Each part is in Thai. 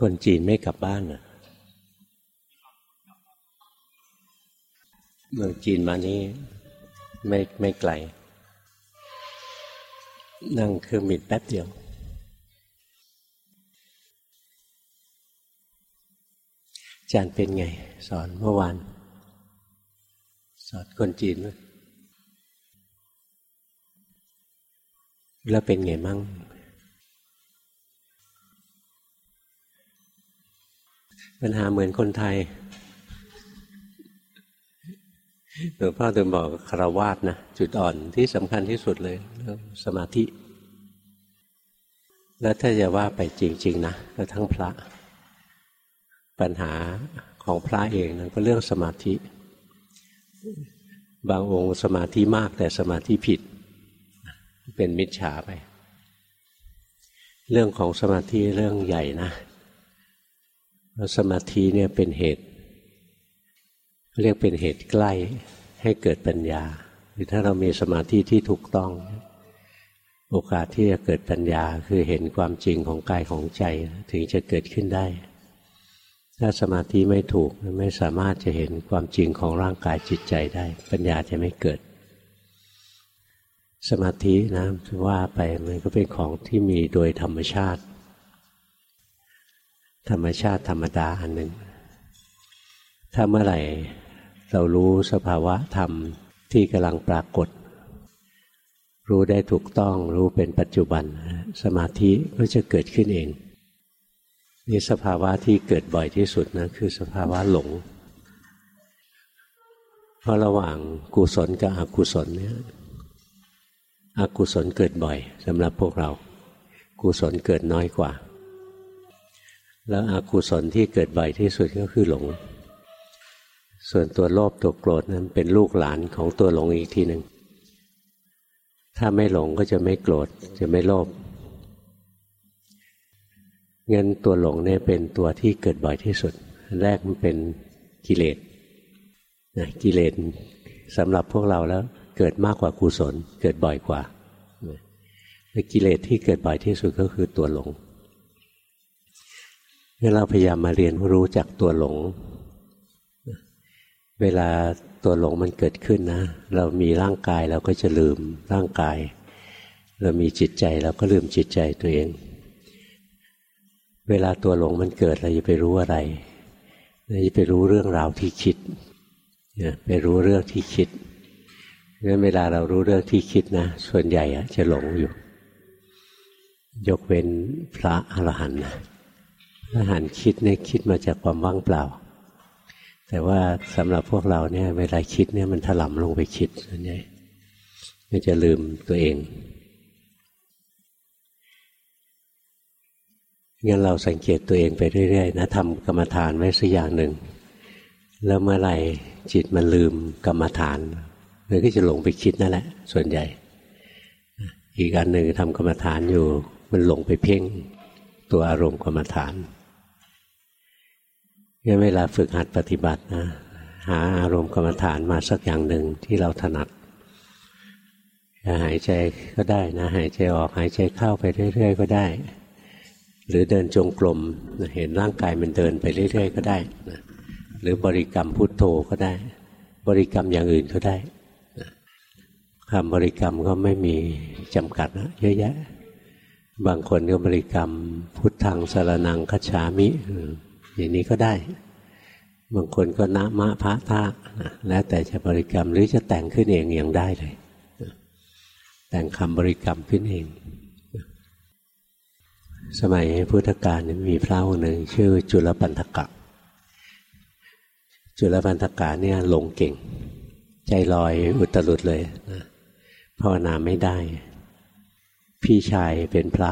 คนจีนไม่กลับบ้านเหรอเมืองจีนมานี้ไม่ไม่ไกล นั่งเครื่องบินแป๊บเดียว จารย์เป็นไง สอนเมื่อวาน สอนคนจีนแล้วเป็นไงมั่ง ปัญหาเหมือนคนไทยหลวงพ่อถึงบอกคารวาสนะจุดอ่อนที่สำคัญที่สุดเลยเรื่องสมาธิ แล้วถ้าจะว่าไปจริง ๆ นะก็ทั้งพระ ปัญหาของพระเองนะก็เรื่องสมาธิ บางองค์สมาธิมากแต่สมาธิผิด เป็นมิจฉาไป เรื่องของสมาธิเรื่องใหญ่นะ สมาธิเนี่ยเป็นเหตุ เรียกเป็นเหตุใกล้ให้เกิดปัญญาหรือถ้าเรามีสมาธิที่ถูกต้อง โอกาสที่จะเกิดปัญญาคือเห็นความจริงของกายของใจถึงจะเกิดขึ้นได้ ถ้าสมาธิไม่ถูกไม่สามารถจะเห็นความจริงของร่างกายจิตใจได้ ปัญญาจะไม่เกิด สมาธินะว่าไปมันก็เป็นของที่มีโดยธรรมชาติ ธรรมชาติธรรมดาอันหนึ่งถ้าเมื่อไหร่เรารู้สภาวะธรรมที่กำลังปรากฏ รู้ได้ถูกต้องรู้เป็นปัจจุบัน สมาธิก็จะเกิดขึ้นเองนี่สภาวะที่เกิดบ่อยที่สุดนะคือสภาวะหลง เพราะระหว่างกุศลกับอกุศลเนี่ยอกุศลเกิดบ่อยสำหรับพวกเรา กุศลเกิดน้อยกว่า แล้วอกุศลที่เกิดบ่อยที่สุดก็คือหลง ส่วนตัวโลภตัวโกรธนั้นเป็นลูกหลานของตัวหลงอีกทีหนึ่ง ถ้าไม่หลงก็จะไม่โกรธจะไม่โลภเงั้นตัวหลงเนี่ยเป็นตัวที่เกิดบ่อยที่สุด แรกมันเป็นกิเลสนะกิเลสสำหรับพวกเราแล้วเกิดมากกว่ากุศล เกิดบ่อยกว่ากิเลสที่เกิดบ่อยที่สุดก็คือตัวหลง นเราพยายามมาเรียนรู้จักตัวหลง เวลาตัวหลงมันเกิดขึ้นนะ เรามีร่างกายเราก็จะลืมร่างกาย เรามีจิตใจเราก็ลืมจิตใจตัวเอง เวลาตัวหลงมันเกิดเราจะไปรู้อะไรเราจะไปรู้เรื่องราวที่คิดไปรู้เรื่องที่คิดงั้นเวลาเรารู้เรื่องที่คิดนะ ส่วนใหญ่จะหลงอยู่ ยกเว้นพระอรหันต์นะ อาหารคิดเนี่ยคิดมาจากความว่างเปล่า แต่ว่าสำหรับพวกเราเนี่ยเวลาคิดเนี่ยมันถลำลงไปคิดส่วนใหญ่มันจะลืมตัวเองงั้นเราสังเกตตัวเองไปเรื่อยๆนะทำกรรมฐานไว้สักอย่างหนึ่ง แล้วเมื่อไหร่จิตมันลืมกรรมฐานมันก็จะหลงไปคิดนั่นแหละ ส่วนใหญ่ อีกอันหนึ่งทำกรรมฐานอยู่ มันหลงไปเพ่งตัวอารมณ์กรรมฐาน งั้นเวลาฝึกหัดปฏิบัตินะหาอารมณ์กรรมฐานมาสักอย่างหนึ่งที่เราถนัดจะหายใจก็ได้นะ หายใจออกหายใจเข้าไปเรื่อย ๆ ก็ได้ หรือเดินจงกรมเห็นร่างกายมันเดินไปเรื่อย ๆ ก็ได้นะหรือบริกรรมพุทโธก็ได้ บริกรรมอย่างอื่นก็ได้คำบริกรรมก็ไม่มีจำกัดนะเยอะแยะ บางคนก็บริกรรมพุทธังสารนังคัจฉามิ อย่างนี้ก็ได้ บางคนก็นะมะพระทะแล้วแต่จะบริกรรมหรือจะแต่งขึ้นเองอยังได้เลย แต่งคำบริกรรมขึ้นเอง สมัยพุทธกาลมีพระองค์หนึ่งชื่อจุลปันธกะ จุลปันธกะเนี่ยหลงเก่ง ใจลอยอุตรุดเลยนะภาวนาไม่ได้ พี่ชายเป็นพระ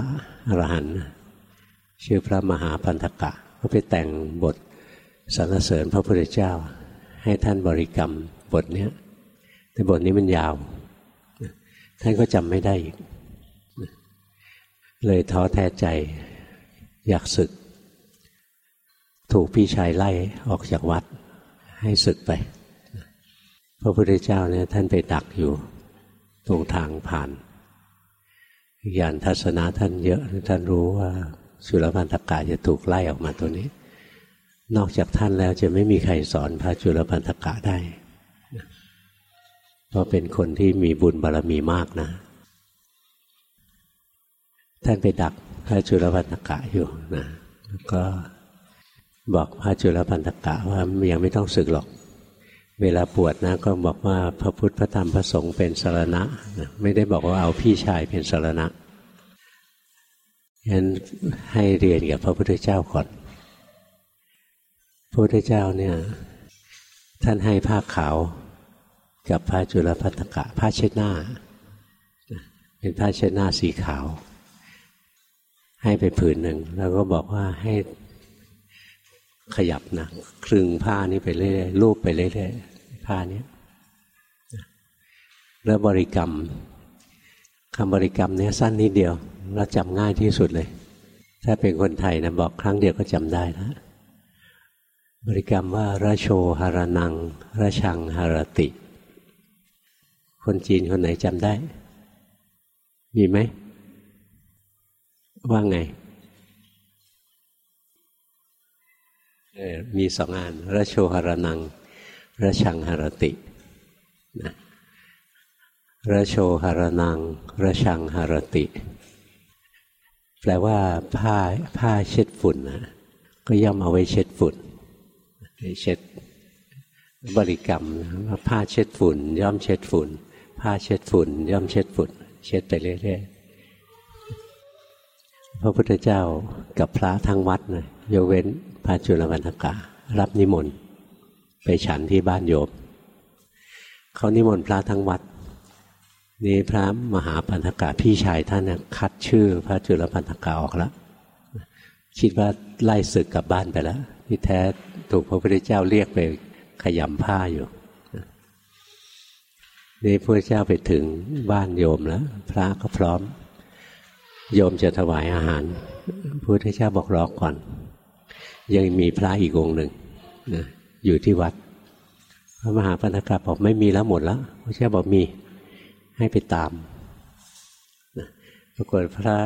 อรหันต์ชื่อพระมหาปันธกะ ก็ไปแต่งบทสรรเสริญพระพุทธเจ้า ให้ท่านบริกรรมบทนี้แต่บทนี้มันยาว ท่านก็จำไม่ได้อีก เลยท้อแท้ใจอยากศึก ถูกพี่ชายไล่ออกจากวัด ให้ศึกไป พระพุทธเจ้าเนี่ยท่านไปดักอยู่ ตรงทางผ่านยานทัศนะท่านเยอะท่านรู้ว่า สุรพันธกะจะถูกไล่ออกมาตัวนี้ นอกจากท่านแล้วจะไม่มีใครสอนพระจุลพันธกะได้เพราะเป็นคนที่มีบุญบารรมีมากนะ ท่านไปดักพระจุลพันธกะอยู่นะแล้วก็บอกพระจุลพันธกะว่ายังไม่ต้องศึกหรอกเวลาปวดนะก็บอกว่าพระพุทธพระธรรมพระสงฆ์เป็นสารณะนะไม่ได้บอกว่าเอาพี่ชายเป็นสารณะ งั้นให้เรียนกับพระพุทธเจ้าก่อน พระพุทธเจ้าเนี่ย ท่านให้ผ้าขาวกับพระจุลพัทธกะผ้าเช็ดหน้า เป็นผ้าเช็ดหน้าสีขาว ให้ไปผืนหนึ่ง แล้วก็บอกว่าให้ขยับนะคลึงผ้านี้ไปเรื่อยๆรูปไปเรื่อยๆผ้านี้แล้วบริกรรม คำบริกรรมเนี้ยสั้นนิดเดียวเราจำง่ายที่สุดเลย ถ้าเป็นคนไทยนะบอกครั้งเดียวก็จำได้แล้วบริกรรมว่าระโชหารนังระชังหารติ คนจีนคนไหนจำได้ มีไหม ว่าไงมีสองงานระโชหารนังระชังหารตินะ ระโชหารนังระชังหารติ แปลว่าผ้าผ้าเช็ดฝุ่นนะก็ย่อมเอาไว้เช็ดฝุ่นเช็ดบริกรรมว่าผ้าเช็ดฝุ่น ย่อมเช็ดฝุ่น ผ้าเช็ดฝุ่น ย่อมเช็ดฝุ่น เช็ดไปเรื่อยๆพระพุทธเจ้ากับพระทั้งวัดนะยกเว้นพระจุลวรรณการับนิมนต์ไปฉันที่บ้านโยมเขานิมนต์พระทั้งวัด นี่พระมหาปัญธกาพี่ชายท่านนคัดชื่อพระจุลปัญธกาออกแล้วคิดว่าไล่ศึกกลับบ้านไปแล้วที่แท้ถูกพระพุทธเจ้าเรียกไปขยำผ้าอยู่นี่พระเจ้าไปถึงบ้านโยมแล้ว พระก็พร้อม โยมจะถวายอาหารพระพุทธเจ้าบอกรอก่อน ยังมีพระอีกองหนึ่งนะอยู่ที่วัด พระมหาปัญธกาบอกไม่มีแล้วหมดแล้วพระเจ้าบอกมี ให้ไปตามนะปรากฏพระ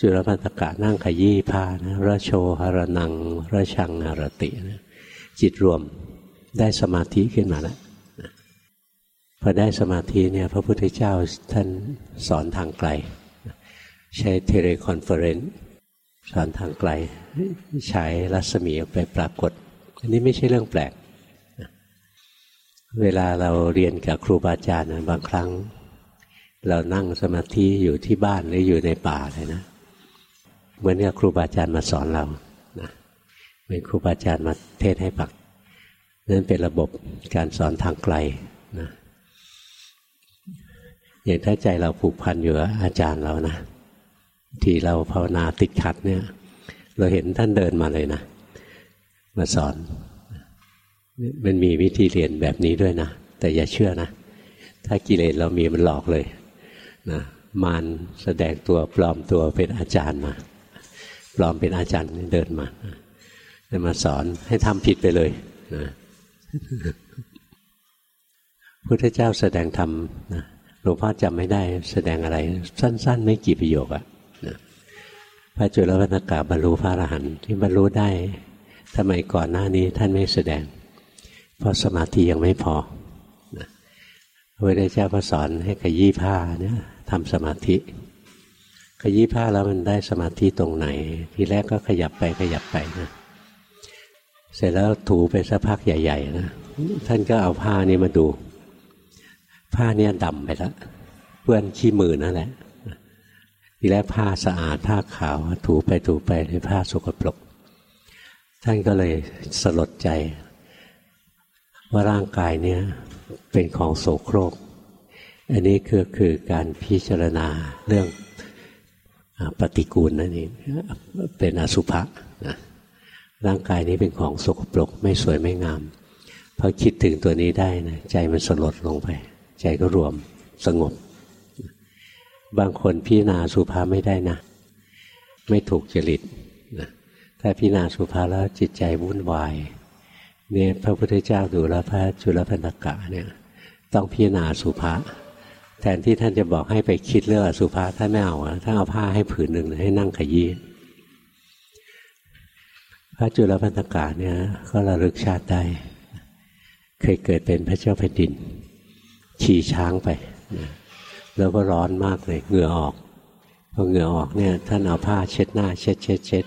จุลปันถกะนั่งขยี้ผ้านะระโชหะระณังระชัง หะระตินะจิตรวมได้สมาธิขึ้นมาแล้วนะพอได้สมาธิเนี่ยพระพุทธเจ้าท่านสอนทางไกล ใช้ teleconference สอนทางไกล ใช้รัศมีออกไปปรากฏ อันนี้ไม่ใช่เรื่องแปลก เวลาเราเรียนกับครูบาอาจารย์บางครั้ง เรานั่งสมาธิอยู่ที่บ้านหรืออยู่ในป่าเลยนะ เหมือนกับครูบาอาจารย์มาสอนเรานะเป็นครูบาอาจารย์มาเทศให้ปักนั่นเป็นระบบการสอนทางไกลนะอย่างถ้าใจเราผูกพันอยู่กับอาจารย์เรานะที่เราภาวนาติดขัดเนี่ย เราเห็นท่านเดินมาเลยนะ มาสอน มันมีวิธีเรียนแบบนี้ด้วยนะ แต่อย่าเชื่อนะ ถ้ากิเลสเรามีมันหลอกเลยนะมารแสดงตัวปลอมตัวเป็นอาจารย์มา ปลอมเป็นอาจารย์เดินมาจะมาสอนให้ทำผิดไปเลยนะพุทธเจ้าแสดงธรรมนะหลวงพ่อจำไม่ได้แสดงอะไร สั้น ๆ ไม่กี่ประโยคอะนะพระจุลวรรณกาบรรลุพระอรหันต์ที่บรรลุได้ทำไมก่อนหน้านี้ท่านไม่แสดง เพราะสมาธิยังไม่พอพระพุทธเจ้าก็สอนให้ขยี้ผ้าเนี่ยทำสมาธิขยี้ผ้าแล้วมันได้สมาธิตรงไหน ทีแรกก็ขยับไปขยับไปนะเสร็จแล้วถูไปสักพักใหญ่ ๆ นะท่านก็เอาผ้านี้มาดู ผ้าเนี่ยดำไปแล้วเปื้อนขี้มือนั่นแหละทีแรกผ้าสะอาดผ้าขาวถูไปถูไปในผ้าสกปรกท่านก็เลยสลดใจ ว่าร่างกายเนี่ยเป็นของโสโครก อันนี้คือคือการพิจารณาเรื่องปฏิกูลนั่นเองเป็นอสุภะนะร่างกายนี้เป็นของสกปรกไม่สวยไม่งามพอคิดถึงตัวนี้ได้นะใจมันสลดลงไป ใจก็รวมสงบ บางคนพิจารณาสุภาไม่ได้นะ ไม่ถูกจริตนะถ้าพิจารณาสุภาแล้วจิตใจวุ่นวาย เนี่ยพระพุทธเจ้าดูแลพระจุลพันธกะเนี่ยต้องพิจารณาสุภาแทนที่ท่านจะบอกให้ไปคิดเรื่องอสุภะท่านไม่เอาท่านเอาผ้าให้ผืนหนึ่งให้นั่งขยี้พระจุลพันธกาเนี่ยก็ระลึกชาติได้ เคยเกิดเป็นพระเจ้าแผ่นดิน ขี่ช้างไป แล้วก็ร้อนมากเลยเหงื่อออกพอเหงื่อออกเนี่ยท่านเอาผ้าเช็ดหน้า เช็ดเช็ดเช็ด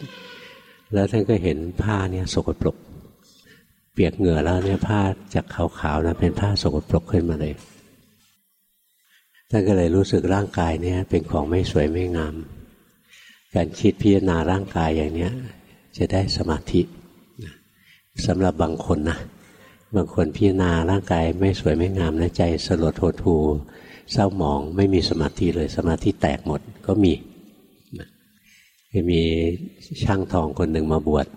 แล้วท่านก็เห็นผ้าเนี่ยสกปรก เปียกเหงื่อแล้วเนี่ยผ้าจากขาวๆนะเป็นผ้าสกปรกขึ้นมาเลยท่านก็เลยรู้สึกร่างกายเนี่ยเป็นของไม่สวยไม่งาม การคิดพิจารณาร่างกายอย่างเนี้ย จะได้สมาธิสำหรับบางคนนะบางคนพิจารณาร่างกายไม่สวยไม่งามนะใจสลดโททูเศร้าหมองไม่มีสมาธิเลยสมาธิแตกหมดก็มีคือมีช่างทองคนหนึ่งมาบวช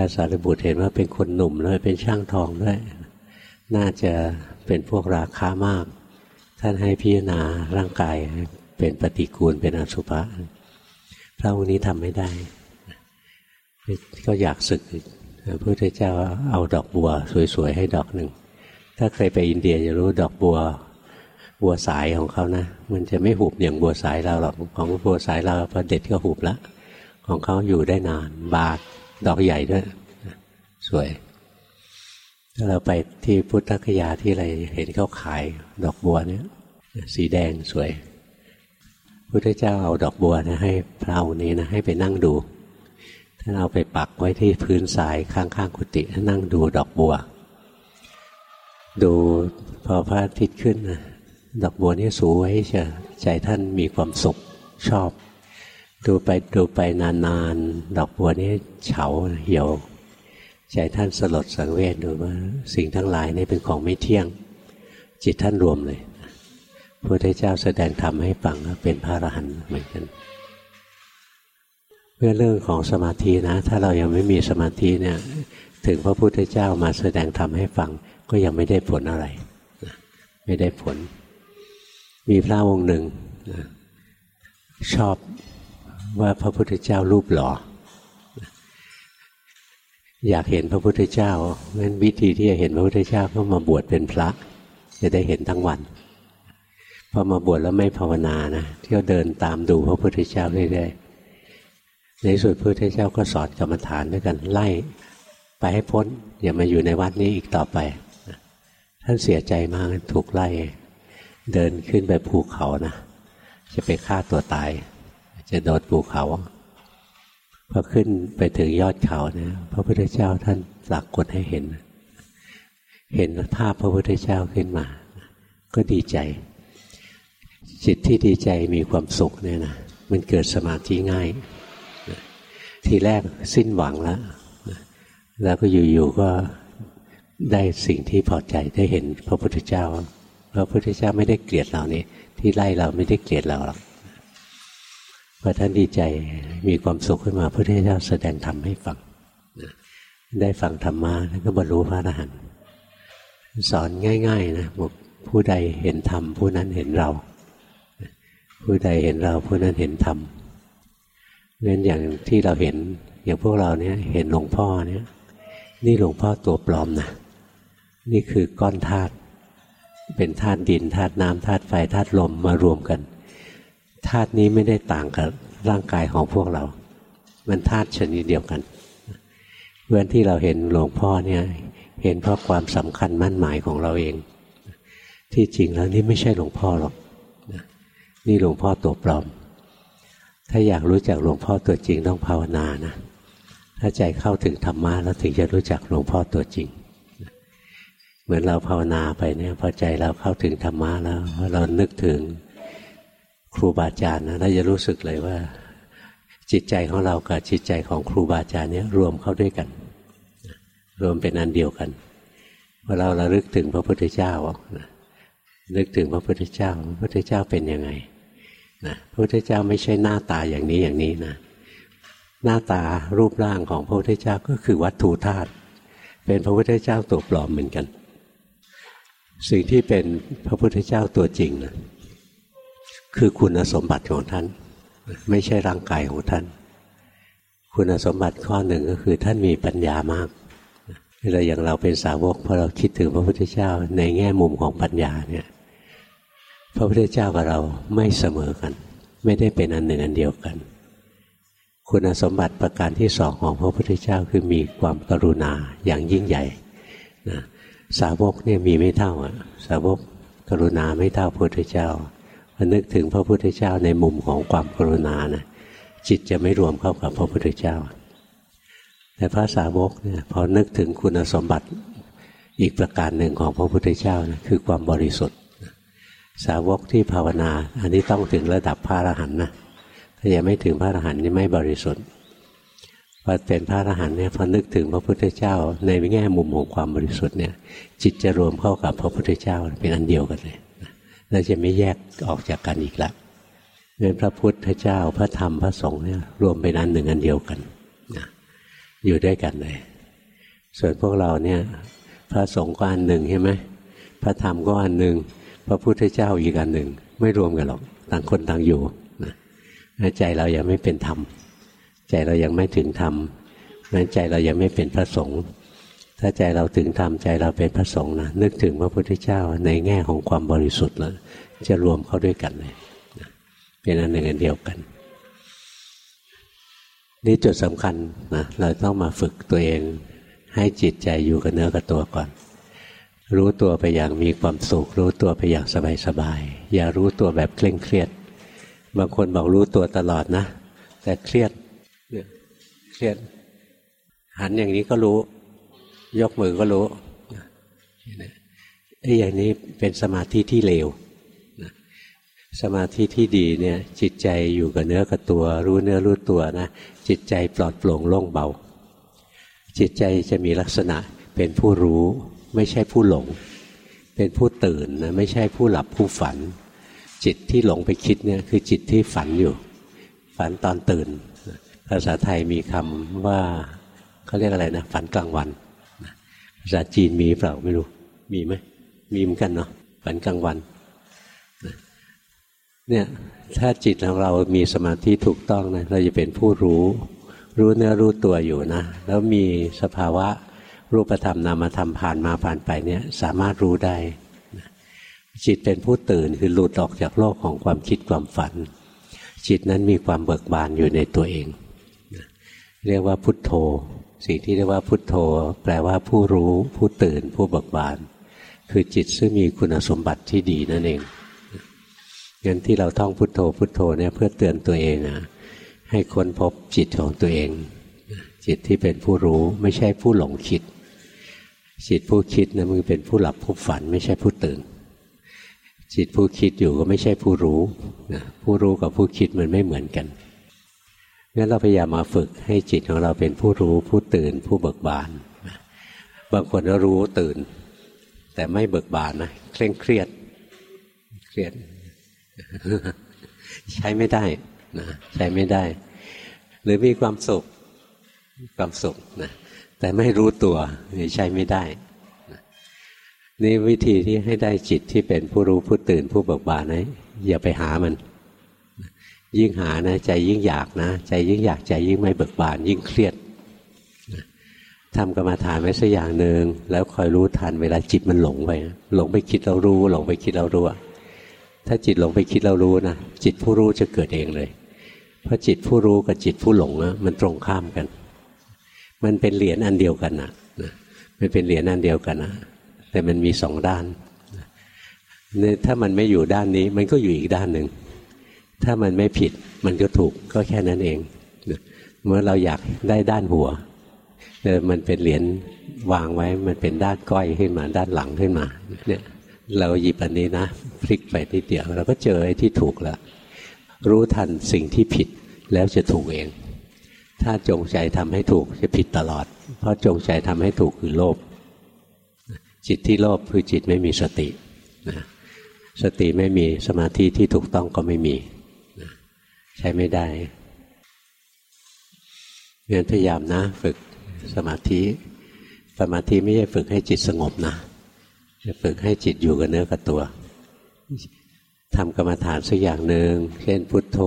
พระสารีบุตรเห็นว่าเป็นคนหนุ่มเลยเป็นช่างทองด้วย น่าจะเป็นพวกราคามาก ท่านให้พิจารณาร่างกายเป็นปฏิกูลเป็นอสุภะพระองค์นี้ทำไม่ได้ ก็อยากศึกพระพุทธเจ้าเอาดอกบัว สวยๆให้ดอกหนึ่ง ถ้าเคยไปอินเดียจะรู้ดอกบัวบัวสายของเขานะ มันจะไม่หุบอย่างบัวสายเราหรอกของบัวสายเราพอเด็ดก็หุบละของเขาอยู่ได้นานบาท ดอกใหญ่ด้วยสวย ถ้าเราไปที่พุทธคยาที่อะไรเห็นเขาขายดอกบัวเนี่ย สีแดงสวย พุทธเจ้าเอาดอกบัวนะให้พระองค์นี้นะให้ไปนั่งดูท่านเอาไปปักไว้ที่พื้นทรายข้างๆกุฏินั่งดูดอกบัว ดูพอพระอาทิตย์ขึ้นนะดอกบัวนี่สวยเชียใจท่านมีความสุขชอบ ดูไปดูไปนานๆดอกบัวนี้เฉาเหี่ยว ใจท่านสลดสังเวชดูว่า สิ่งทั้งหลายนี่เป็นของไม่เที่ยง จิตท่านรวมเลยพระพุทธเจ้าแสดงธรรมให้ฟังเป็นพระอรหันต์เหมือนกันเพื่อเรื่องของสมาธินะ ถ้าเรายังไม่มีสมาธิเนี่ย ถึงพระพุทธเจ้ามาแสดงธรรมให้ฟัง ก็ยังไม่ได้ผลอะไรไม่ได้ผล มีพระองค์หนึ่งชอบ ว่าพระพุทธเจ้ารูปหล่อ อยากเห็นพระพุทธเจ้างั้นวิธีที่จะเห็นพระพุทธเจ้าก็มาบวชเป็นพระ จะได้เห็นทั้งวันพอมาบวชแล้วไม่ภาวนานะเที่ยวเดินตามดูพระพุทธเจ้าเรื่อยๆในสุดพระพุทธเจ้าก็สอนกรรมฐานด้วยกันไล่ไปให้พ้น อย่ามาอยู่ในวัดนี้อีกต่อไปท่านเสียใจมากถูกไล่ เดินขึ้นไปภูเขานะจะไปฆ่าตัวตาย จะโดดภูเขาพอขึ้นไปถึงยอดเขาเนี่ยพระพุทธเจ้าท่านปรากฏให้เห็น เห็นภาพพระพุทธเจ้าขึ้นมา ก็ดีใจ จิตที่ดีใจมีความสุขเนี่ยนะมันเกิดสมาธิง่าย ทีแรกสิ้นหวังแล้วแล้วก็อยู่ๆก็ได้สิ่งที่พอใจได้เห็นพระพุทธเจ้าพระพุทธเจ้าไม่ได้เกลียดเรานี่ที่ไล่เราไม่ได้เกลียดเราหรอก พอท่านดีใจมีความสุขขึ้นมาพระพุทธเจ้าแสดงธรรมให้ฟังได้ฟังธรรมะแล้วก็บรรลุพระอรหันต์สอนง่าย ๆ นะบอกผู้ใดเห็นธรรมผู้นั้นเห็นเรา ผู้ใดเห็นเราผู้นั้นเห็นธรรมเนั้นอย่างที่เราเห็นอย่างพวกเราเนี่ยเห็นหลวงพ่อเนี่ย นี่หลวงพ่อตัวปลอมนะนี่คือก้อนธาตุเป็นธาตุดินธาตุน้ำธาตุไฟธาตุลมมารวมกัน ธาตุนี้ไม่ได้ต่างกับร่างกายของพวกเรา มันธาตุชนิดเดียวกันเพื่อนที่เราเห็นหลวงพ่อเนี่ย เห็นเพราะความสำคัญมั่นหมายของเราเอง ที่จริงแล้วนี่ไม่ใช่หลวงพ่อหรอกนี่หลวงพ่อตัวปลอม ถ้าอยากรู้จักหลวงพ่อตัวจริงต้องภาวนานะถ้าใจเข้าถึงธรรมะแล้วถึงจะรู้จักหลวงพ่อตัวจริง เหมือนเราภาวนาไปเนี่ยพอใจเราเข้าถึงธรรมะแล้ว เรานึกถึง ครูบาอาจารย์นะเราจะรู้สึกเลยว่า จิตใจของเรากับจิตใจของครูบาอาจารย์เนี่ยรวมเข้าด้วยกัน รวมเป็นอันเดียวกันพอเราระลึกถึงพระพุทธเจ้านึกถึงพระพุทธเจ้า พระพุทธเจ้าเป็นยังไงนะพระพุทธเจ้าไม่ใช่หน้าตาอย่างนี้อย่างนี้นะ หน้าตารูปร่างของพระพุทธเจ้าก็คือวัตถุธาตุเป็นพระพุทธเจ้าตัวปลอมเหมือนกัน สิ่งที่เป็นพระพุทธเจ้าตัวจริงนะ คือคุณสมบัติของท่าน ไม่ใช่ร่างกายของท่าน คุณสมบัติข้อหนึ่งก็คือท่านมีปัญญามากเวลาอย่างเราเป็นสาวกพอเราคิดถึงพระพุทธเจ้าในแง่มุมของปัญญาเนี่ย พระพุทธเจ้ากับเราไม่เสมอกัน ไม่ได้เป็นอันหนึ่งอันเดียวกัน คุณสมบัติประการที่สองของพระพุทธเจ้าคือมีความกรุณาอย่างยิ่งใหญ่นะสาวกเนี่ยมีไม่เท่าสาวกกรุณาไม่เท่าพระพุทธเจ้า นึกถึงพระพุทธเจ้าในมุมของความกรุณานะจิตจะไม่รวมเข้ากับพระพุทธเจ้า แต่พระสาวกเนี่ยพอนึกถึงคุณสมบัติอีกประการหนึ่งของพระพุทธเจ้านะคือความบริสุทธิ์ สาวกที่ภาวนา อันนี้ต้องถึงระดับพระอรหันต์นะถ้ายังไม่ถึงพระอรหันต์นี่ไม่บริสุทธิ์พอเป็นพระอรหันต์เนี่ยพอนึกถึงพระพุทธเจ้า ในแง่มุมของความบริสุทธิ์เนี่ย จิตจะรวมเข้ากับพระพุทธเจ้าเป็นอันเดียวกันเลย เราจะไม่แยกออกจากกันอีกล้วเป็นพระพุทธเจ้าพระธรรมพระสงฆ์เนี่ยรวมเป็นอันหนึ่งอันเดียวกันนะอยู่ด้วยกันเลย ส่วนพวกเราเนี่ย พระสงฆ์ก็อันหนึ่งใช่ไหมพระธรรมก็อันหนึ่งพระพุทธเจ้าอีกอันหนึ่ง ไม่รวมกันหรอกต่างคนต่างอยู่นะใจเรายังไม่เป็นธรรม ใจเรายังไม่ถึงธรรมนั้นใจเรายังไม่เป็นพระสงฆ์ ถ้าใจเราถึงธรรมใจเราเป็นพระสงฆ์นะนึกถึงพระพุทธเจ้าในแง่ของความบริสุทธิ์แล้วจะรวมเข้าด้วยกันเลยเป็นอันหนึ่งอันเดียวกัน นี่จุดสำคัญนะเราต้องมาฝึกตัวเอง ให้จิตใจอยู่กับเนื้อกับตัวก่อน รู้ตัวไปอย่างมีความสุขรู้ตัวไปอย่างสบายๆอย่ารู้ตัวแบบเคร่งเครียด บางคนบอกรู้ตัวตลอดนะ แต่เครียดเครียดหันอย่างนี้ก็รู้ ยกมือก็รู้ไอ้อย่างนี้เป็นสมาธิที่เลวสมาธิที่ดีเนี่ยจิตใจอยู่กับเนื้อกับตัว รู้เนื้อรู้ตัวนะจิตใจปลอดโปร่งโล่งเบา จิตใจจะมีลักษณะเป็นผู้รู้ ไม่ใช่ผู้หลง เป็นผู้ตื่นนะไม่ใช่ผู้หลับผู้ฝัน จิตที่หลงไปคิดเนี่ยคือจิตที่ฝันอยู่ ฝันตอนตื่น ภาษาไทยมีคำว่าเขาเรียกอะไรนะฝันกลางวัน ภาษาจีนมีเปล่าไม่รู้ มีไหมมีเหมือนกันเนาะฝันกลางวันเนี่ยถ้าจิตของเรามีสมาธิถูกต้องนะเราจะเป็นผู้รู้ รู้เนื้อรู้ตัวอยู่นะ แล้วมีสภาวะรูปธรรมนามธรรมผ่านมาผ่านไปเนี่ยสามารถรู้ได้ จิตเป็นผู้ตื่นคือหลุดออกจากโลกของความคิดความฝัน จิตนั้นมีความเบิกบานอยู่ในตัวเอง เรียกว่าพุทโธ สิ่งที่เรียกว่าพุทโธ แปลว่าผู้รู้ผู้ตื่น ผู้เบิกบาน คือจิตซึ่งมีคุณสมบัติที่ดีนั่นเองงั้นที่เราท่องพุทโธพุทโธเนี่ยเพื่อเตือนตัวเองนะให้ค้นพบจิตของตัวเอง จิตที่เป็นผู้รู้ไม่ใช่ผู้หลงคิด จิตผู้คิดนะมันเป็นผู้หลับผู้ฝัน ไม่ใช่ผู้ตื่น จิตผู้คิดอยู่ก็ไม่ใช่ผู้รู้นะผู้รู้กับผู้คิดมันไม่เหมือนกัน งั้นเราพยายามมาฝึกให้จิตของเราเป็นผู้รู้ผู้ตื่นผู้เบิกบาน บางคนก็รู้ตื่น แต่ไม่เบิกบานนะเคร่งเครียดเครียด ใช้ไม่ได้นะใช้ไม่ได้ หรือมีความสุขความสุขนะแต่ไม่รู้ตัวใช้ไม่ได้นี่วิธีที่ให้ได้จิตที่เป็นผู้รู้ผู้ตื่นผู้เบิกบานนะอย่าไปหามัน ยิ่งหานะใจยิ่งอยากนะ ใจยิ่งอยากใจยิ่งไม่เบิกบานยิ่งเครียดทำกรรมฐานไว้สักอย่างหนึ่งแล้วคอยรู้ทันเวลาจิตมันหลงไปหลงไปคิดเรารู้ หลงไปคิดเรารู้ ถ้าจิตหลงไปคิดเรารู้นะจิตผู้รู้จะเกิดเองเลย เพราะจิตผู้รู้กับจิตผู้หลงนะมันตรงข้ามกัน มันเป็นเหรียญอันเดียวกันนะมันเป็นเหรียญอันเดียวกันนะแต่มันมีสองด้านถ้ามันไม่อยู่ด้านนี้ มันก็อยู่อีกด้านหนึ่ง ถ้ามันไม่ผิดมันก็ถูกก็แค่นั้นเองเมื่อเราอยากได้ด้านหัวแต่มันเป็นเหรียญวางไว้มันเป็นด้านก้อยขึ้นมาด้านหลังขึ้นมาเนี่ยเราหยิบอันนี้นะพลิกไปนิดเดียวเราก็เจอไอ้ที่ถูกแล้วรู้ทันสิ่งที่ผิดแล้วจะถูกเอง ถ้าจงใจทำให้ถูกจะผิดตลอด เพราะจงใจทำให้ถูกคือโลภจิตที่โลภคือจิตไม่มีสตินะสติไม่มีสมาธิที่ถูกต้องก็ไม่มี ใช้ไม่ได้เรียนพยายามนะ ฝึกสมาธิ สมาธิไม่ใช่ฝึกให้จิตสงบนะจะฝึกให้จิตอยู่กับเนื้อกับตัวทำกรรมฐานสักอย่างหนึ่งเช่นพุทโธ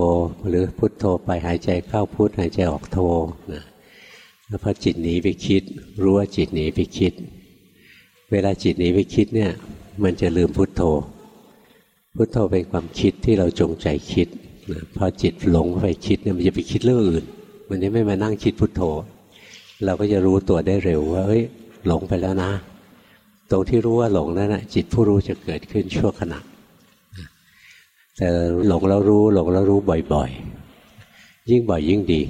หรือพุทโธไปหายใจเข้าพุทหายใจออกโธนะแล้วพอจิตหนีไปคิด รู้ว่าจิตหนีไปคิด เวลาจิตหนีไปคิดเนี่ย มันจะลืมพุทโธ พุทโธเป็นความคิดที่เราจงใจคิด พอจิตหลงไปคิดเนี่ยมันจะไปคิดเรื่องอื่น มันจะไม่มานั่งคิดพุทโธ เราก็จะรู้ตัวได้เร็วว่าเอ้ยหลงไปแล้วนะ ตรงที่รู้ว่าหลงนั่นนะจิตผู้รู้จะเกิดขึ้นชั่วขณะแต่หลงแล้วรู้หลงแล้วรู้บ่อยๆ ยิ่งบ่อยยิ่งดี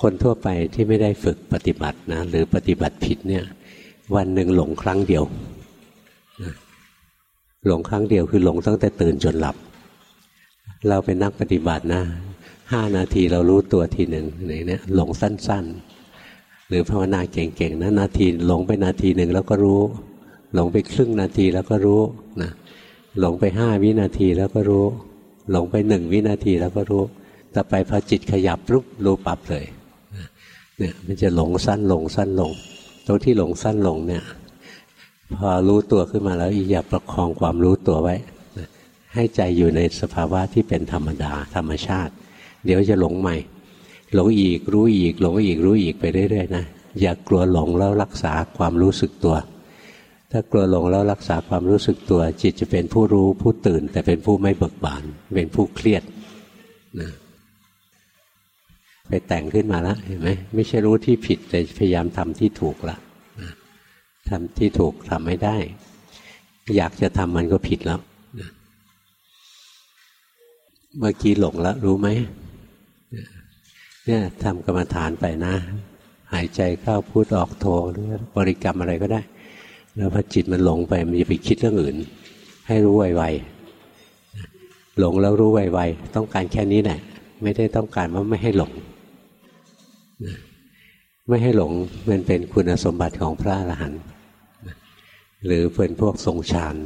คนทั่วไปที่ไม่ได้ฝึกปฏิบัตินะหรือปฏิบัติผิดเนี่ย วันหนึ่งหลงครั้งเดียวหลงครั้งเดียวคือหลงตั้งแต่ตื่นจนหลับ เราเป็นนักปฏิบัตินะห้านาทีเรารู้ตัวทีหนึ่งเนี่ยหลงสั้น ๆ หรือภาวนาเก่งๆนะนาทีหลงไปนาทีหนึ่งแล้วก็รู้ หลงไปครึ่งนาทีแล้วก็รู้นะหลงไปห้าวินาทีแล้วก็รู้ หลงไปหนึ่งวินาทีแล้วก็รู้ต่อไปพอจิตขยับปุ๊บรู้ปั๊บเลยเนี่ยมันจะหลงสั้นลงสั้นลง ตรงที่หลงสั้นลงเนี่ย พอรู้ตัวขึ้นมาแล้วอย่าประคองความรู้ตัวไว้ ให้ใจอยู่ในสภาวะที่เป็นธรรมดาธรรมชาติ เดี๋ยวจะหลงใหม่ หลงอีกรู้อีกหลงอีกรู้อีกไปเรื่อยๆนะอย่ากลัวหลงแล้วรักษาความรู้สึกตัว ถ้ากลัวหลงแล้วรักษาความรู้สึกตัว จิตจะเป็นผู้รู้ผู้ตื่น แต่เป็นผู้ไม่เบิกบาน เป็นผู้เครียดนะไปแต่งขึ้นมาแล้วเห็นไหมไม่ใช่รู้ที่ผิดแต่พยายามทำที่ถูกละทำที่ถูกทำไม่ได้ อยากจะทำมันก็ผิดแล้ว เมื่อกี้หลงแล้วรู้ไหมเนี่ยทำกรรมฐานไปนะ หายใจเข้าพูดออกโทหรือบริกรรมอะไรก็ได้ แล้วพอจิตมันหลงไปมันจะไปคิดเรื่องอื่น ให้รู้ไวๆหลงแล้วรู้ไวๆต้องการแค่นี้แหละไม่ได้ต้องการว่าไม่ให้หลงไม่ให้หลงมันเป็นคุณสมบัติของพระอรหันต์หรือเป็นพวกทรงฌาน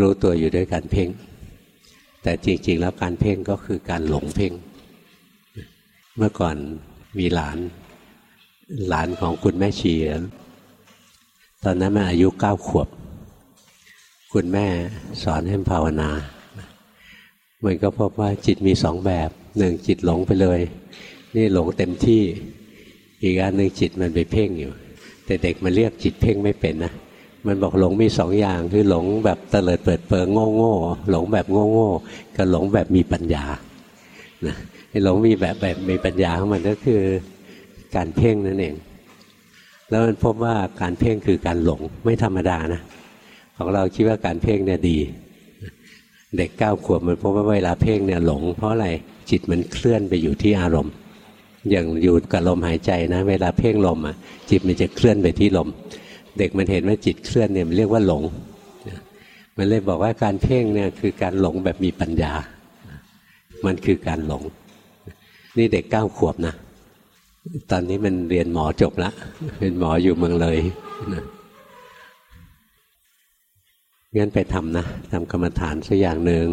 รู้ตัวอยู่ด้วยการเพ่ง แต่จริงๆแล้วการเพ่งก็คือการหลงเพ่ง เมื่อก่อนมีหลาน หลานของคุณแม่ชีตอนนั้นมันอายุเก้าขวบ คุณแม่สอนให้ภาวนามันก็พบว่าจิตมีสองแบบหนึ่งจิตหลงไปเลย นี่หลงเต็มที่ อีกอันหนึ่งจิตมันไปเพ่งอยู่ แต่เด็กมันเรียกจิตเพ่งไม่เป็นนะ มันบอกหลงมีสองอย่างคือหลงแบบเตลิดเปิดเปิงโง่โง่หลงแบบโง่โง่กับหลงแบบมีปัญญานะหลงมีแบบแบบมีปัญญาของมันก็คือการเพ่งนั่นเอง แล้วมันพบว่าการเพ่งคือการหลงไม่ธรรมดานะของเราคิดว่าการเพ่งเนี่ยดี เด็กเก้าขวบมันพบว่าเวลาเพ่งเนี่ยหลง เพราะอะไรจิตมันเคลื่อนไปอยู่ที่อารมณ์อย่างอยู่กับลมหายใจนะ เวลาเพ่งลมอะจิตมันจะเคลื่อนไปที่ลม เด็กมันเห็นว่าจิตเคลื่อนเนี่ยมันเรียกว่าหลง มันเลยบอกว่าการเพ่งเนี่ยคือการหลงแบบมีปัญญา มันคือการหลง นี่เด็กเก้าขวบนะ ตอนนี้มันเรียนหมอจบละเป็นหมออยู่เมืองเลยนะงั้นไปทำนะทำกรรมฐานสักอย่างหนึ่ง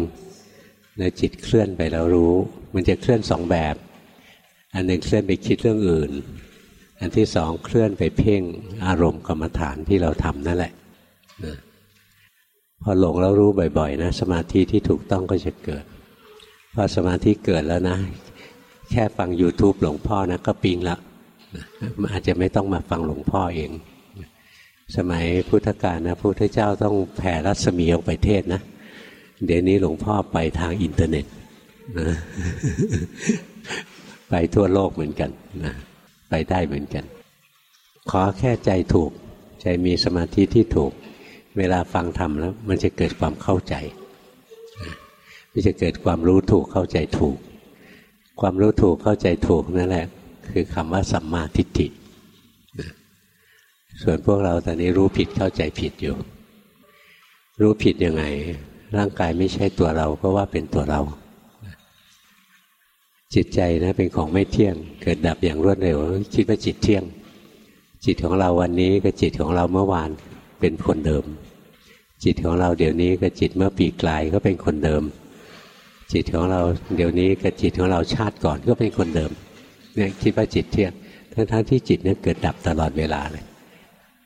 แล้วจิตเคลื่อนไปแล้วรู้ มันจะเคลื่อนสองแบบ อันหนึ่งเคลื่อนไปคิดเรื่องอื่น อันที่สองเคลื่อนไปเพ่งอารมณ์กรรมฐานที่เราทำนั่นแหละนะพอหลงแล้วรู้บ่อยๆนะสมาธิที่ถูกต้องก็จะเกิด พอสมาธิเกิดแล้วนะ แค่ฟัง YouTube หลวงพ่อนะก็ปิงละอาจจะไม่ต้องมาฟังหลวงพ่อเอง สมัยพุทธกาลนะพุทธเจ้าต้องแผ่รัศมีออกไปเทศนะ เดี๋ยวนี้หลวงพ่อไปทางอินเทอร์เน็ตนะไปทั่วโลกเหมือนกันนะ ไปได้เหมือนกัน ขอแค่ใจถูก ใจมีสมาธิที่ถูก เวลาฟังธรรมแล้ว มันจะเกิดความเข้าใจมันจะเกิดความรู้ถูกเข้าใจถูก ความรู้ถูกเข้าใจถูกนั่นแหละ คือคำว่าสัมมาทิฏฐิส่วนพวกเราตอนนี้รู้ผิดเข้าใจผิดอยู่ รู้ผิดยังไง ร่างกายไม่ใช่ตัวเราก็ว่าเป็นตัวเรา จิตใจนะเป็นของไม่เที่ยง เกิดดับอย่างรวดเร็ว คิดว่าจิตเที่ยง จิตของเราวันนี้กับจิตของเราเมื่อวานเป็นคนเดิม จิตของเราเดี๋ยวนี้กับจิตเมื่อปีกลายก็เป็นคนเดิม จิตของเราเดี๋ยวนี้กับจิตของเราชาติก่อนก็เป็นคนเดิมเนี่ยคิดว่าจิตเที่ยงทั้งๆที่จิตเนี่ยเกิดดับตลอดเวลาเลย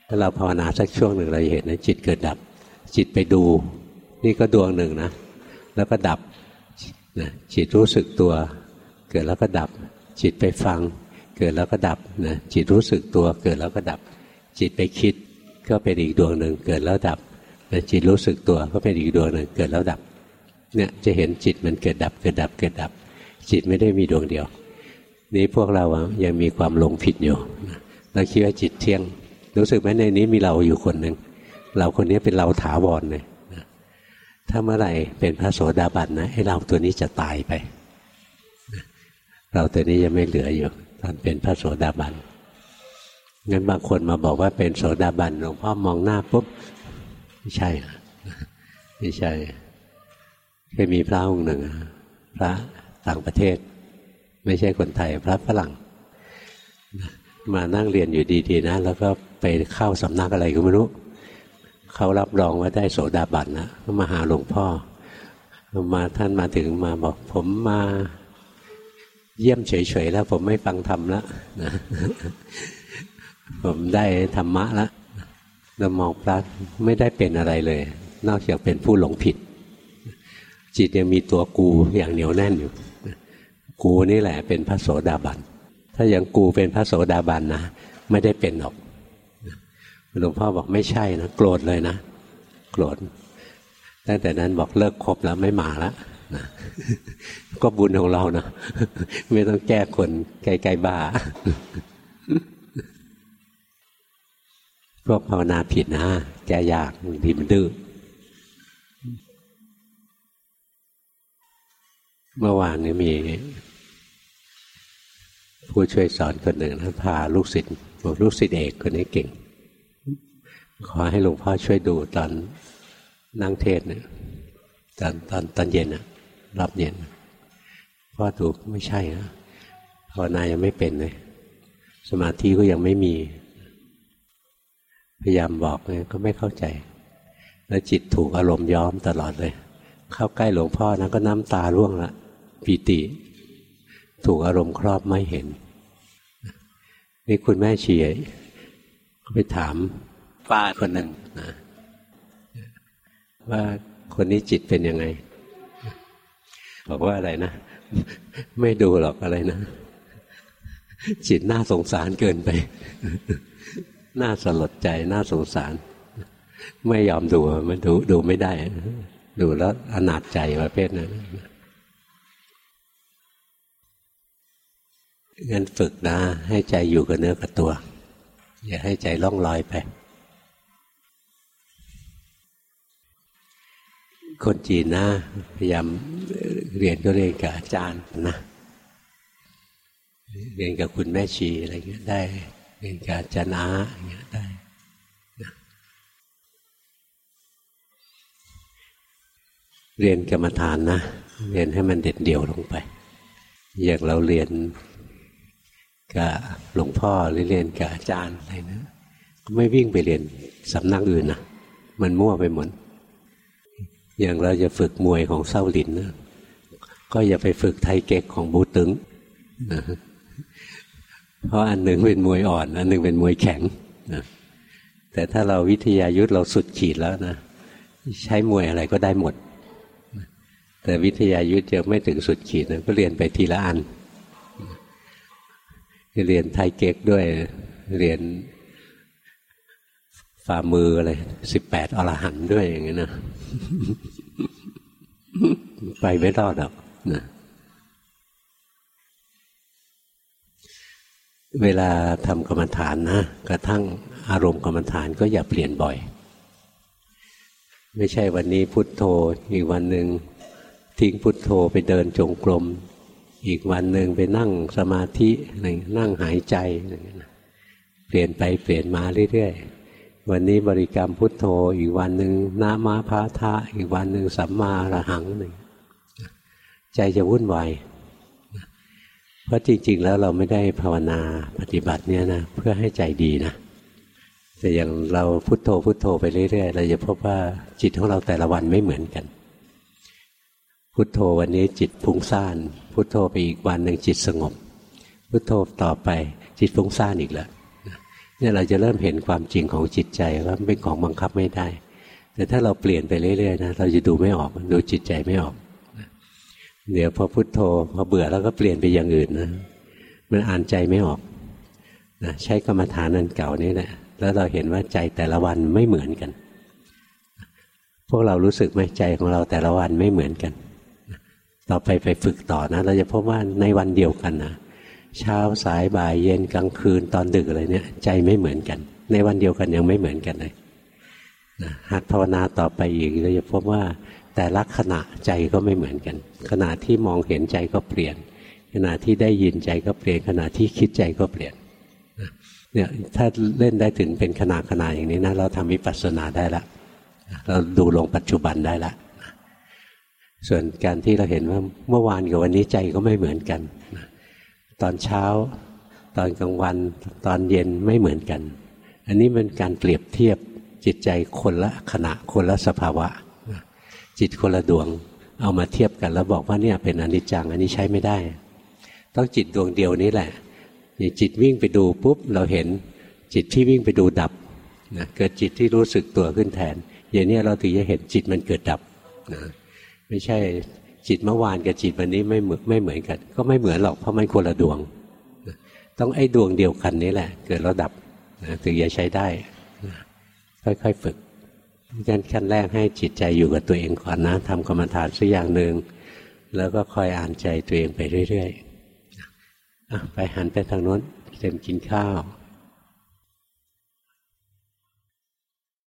ถ้าเราภาวนาสักช่วงหนึ่งเราเห็นนะจิตเกิดดับ จิตไปดู นี่ก็ดวงหนึ่งนะ แล้วก็ดับนะจิตรู้สึกตัว เกิดแล้วก็ดับ จิตไปฟัง เกิดแล้วก็ดับนะจิตรู้สึกตัวเกิดแล้วก็ดับ จิตไปคิดก็เป็นอีกดวงหนึ่งเกิดแล้วดับนะจิตรู้สึกตัวก็เป็นอีกดวงหนึ่งเกิดแล้วดับเนี่ยจะเห็นจิตมันเกิดดับเกิดดับเกิดดับ จิตไม่ได้มีดวงเดียว นี้พวกเรายังมีความหลงผิดอยู่เราคิดว่าจิตเที่ยง รู้สึกไหมในนี้มีเราอยู่คนหนึ่งเราคนนี้เป็นเราถาวรเลยถ้าเมื่อไหร่เป็นพระโสดาบันนะไอ้เราตัวนี้จะตายไป เราตัวนี้ยังไม่เหลืออยู่ตอนเป็นพระโสดาบันงั้นบางคนมาบอกว่าเป็นโสดาบันหลวงพ่อมองหน้าปุ๊บไม่ใช่ไม่ใช่เคยมีพระองค์หนึ่งพระต่างประเทศ ไม่ใช่คนไทย พระฝรั่ง มานั่งเรียนอยู่ดีๆนะ แล้วก็ไปเข้าสำนักอะไรก็ไม่รู้ เขารับรองว่าได้โสดาบันนะก็มาหาหลวงพ่อมาท่านมาถึงมาบอกผมมา เยี่ยมเฉยๆแล้วผมไม่ฟังธรรมแล้วผมได้ธรรมะแล้วเรามองพระไม่ได้เป็นอะไรเลย นอกจากเป็นผู้หลงผิด จิตยังมีตัวกูอย่างเหนียวแน่นอยู่ กูนี่แหละเป็นพระโสดาบัน ถ้าอย่างกูเป็นพระโสดาบันนะไม่ได้เป็นหรอกหลวงพ่อบอกไม่ใช่นะโกรธเลยนะ โกรธตั้งแต่นั้นบอกเลิกคบแล้วไม่มาแล้ว นะก็บุญของเรานะไม่ต้องแก้คนไกลๆบ้าพวกภาวนาผิดนะแก้ยากดีมันดื้อเมื่อวานนี้มี ผู้ช่วยสอนคนหนึ่งท่านพาลูกศิษย์บอกลูกศิษย์เอกคนนี้เก่ง ขอให้หลวงพ่อช่วยดูตอนนั่งเทศเนี่ยตอนตอนตอนเย็นอะ รับเย็นพ่อดูไม่ใช่นะภาวนายังไม่เป็นเลย สมาธิก็ยังไม่มี พยายามบอกเลยก็ไม่เข้าใจ แล้วจิตถูกอารมณ์ย้อมตลอดเลย เข้าใกล้หลวงพ่อนะก็น้ำตาร่วงละปีติ ถูกอารมณ์ครอบไม่เห็น นี่คุณแม่เฉียก็ไปถามป้าคนหนึ่งนะว่าคนนี้จิตเป็นยังไง บอกว่าอะไรนะ ไม่ดูหรอกอะไรนะ จิตน่าสงสารเกินไป น่าสลดใจ น่าสงสาร ไม่ยอมดูมันดูดูไม่ได้ ดูแล้วอนาจใจประเภทนั้นงั้นฝึกนะ ให้ใจอยู่กับเนื้อกับตัว อย่าให้ใจล่องลอยไป คนจีนนะพยายามเรียนก็เรียนกับอาจารย์นะเรียนกับคุณแม่ชีอะไรเงี้ยได้เป็นกับอาจนะอย่างเงี้ยได้เรียนกรรมฐานนะ เรียนให้มันเด็ดเดี่ยวลงไป อย่างเราเรียนกับหลวงพ่อหรือเรียนกับอาจารย์อะไรนะก็ไม่วิ่งไปเรียนสำนักอื่นนะมันมั่วไปหมด อย่างเราจะฝึกมวยของเศร้าหลินนะก็อย่าไปฝึกไทยเก๊กของบูตึงนะเพราะอันหนึ่งเป็นมวยอ่อน อันหนึ่งเป็นมวยแข็งนะแต่ถ้าเราวิทยายุทธเราสุดขีดแล้วนะใช้มวยอะไรก็ได้หมด แต่วิทยายุทธยังไม่ถึงสุดขีดนะก็เรียนไปทีละอันเรียนไทยเก๊กด้วยเรียนฝ่ามืออะไรสิบแปดอรหันด้วยอย่างเงี้ยนะ ไปไม่รอดหรอกนะเวลาทำกรรมฐานนะกระทั่งอารมณ์กรรมฐานก็อย่าเปลี่ยนบ่อย ไม่ใช่วันนี้พุทโธ อีกวันหนึ่งทิ้งพุทโธไปเดินจงกรมอีกวันหนึ่งไปนั่งสมาธินั่งหายใจเปลี่ยนไปเปลี่ยนมาเรื่อยๆ วันนี้บริกรรมพุทโธ อีกวันหนึ่งนามาพาทะอีกวันหนึ่งสัมมาระหังหนึ่งใจจะวุ่นวายเพราะจริง ๆ แล้วเราไม่ได้ภาวนาปฏิบัติเนี่ยนะเพื่อให้ใจดีนะแต่อย่างเราพุโทโธพุโทโธไปเรื่อยๆเราจะพบว่าจิตของเราแต่ละวันไม่เหมือนกัน พุโทโธวันนี้จิตฟุ้งซ่าน พุโทโธไปอีกวันหนึ่งจิตสงบ พุโทโธต่อไปจิตฟุ้งซ่านอีกแล้ว เนี่ยเราจะเริ่มเห็นความจริงของจิตใจว่าเป็นของบังคับไม่ได้ แต่ถ้าเราเปลี่ยนไปเรื่อยๆนะเราจะดูไม่ออกดูจิตใจไม่ออก เดี๋ยวพอพุโทโธพอเบื่อแล้วก็เปลี่ยนไปอย่างอื่นนะมันอ่านใจไม่ออกนะใช้กรรมฐานนันเก่านี้แหละแล้วเราเห็นว่าใจแต่ละวันไม่เหมือนกัน พวกเรารู้สึกไหมใจของเราแต่ละวันไม่เหมือนกัน ต่อไปไปฝึกต่อนะ เราจะพบว่าในวันเดียวกันนะ เช้าสายบ่ายเย็นกลางคืนตอนดึกอะไรเนี่ย ใจไม่เหมือนกัน ในวันเดียวกันยังไม่เหมือนกันเลยนะหัดภาวนาต่อไปอีกเราจะพบว่าแต่ละขณะใจก็ไม่เหมือนกัน ขณะที่มองเห็นใจก็เปลี่ยน ขณะที่ได้ยินใจก็เปลี่ยน ขณะที่คิดใจก็เปลี่ยนเนี่ยถ้าเล่นได้ถึงเป็นขณะขณะอย่างนี้นะเราทำวิปัสสนาได้ละเราดูลงปัจจุบันได้ละส่วนการที่เราเห็นว่าเมื่อวานกับวันนี้ใจก็ไม่เหมือนกัน ตอนเช้า ตอนกลางวัน ตอนเย็นไม่เหมือนกัน อันนี้เป็นการเปรียบเทียบจิตใจคนละขณะคนละสภาวะ จิตคนละดวง เอามาเทียบกันแล้วบอกว่าเนี่ยเป็นอนิจจังอันนี้ใช้ไม่ได้ ต้องจิตดวงเดียวนี้แหละจิตวิ่งไปดูปุ๊บเราเห็นจิตที่วิ่งไปดูดับนะเกิดจิตที่รู้สึกตัวขึ้นแทน อย่างนี้เราถึงจะเห็นจิตมันเกิดดับนะไม่ใช่ จิตเมื่อวานกับจิตวันนี้ไม่เหมือนไม่เหมือนกัน ก็ไม่เหมือนหรอกเพราะมันคนละดวง ต้องไอ้ดวงเดียวกันนี้แหละ เกิดแล้วดับถึงจะใช้ได้ ค่อยๆฝึกงั้นขั้นแรกให้จิตใจอยู่กับตัวเองก่อนนะทำกรรมฐานสักอย่างหนึ่งแล้วก็คอยอ่านใจตัวเองไปเรื่อยๆไปหันไปทางโน้นเต็มกินข้าว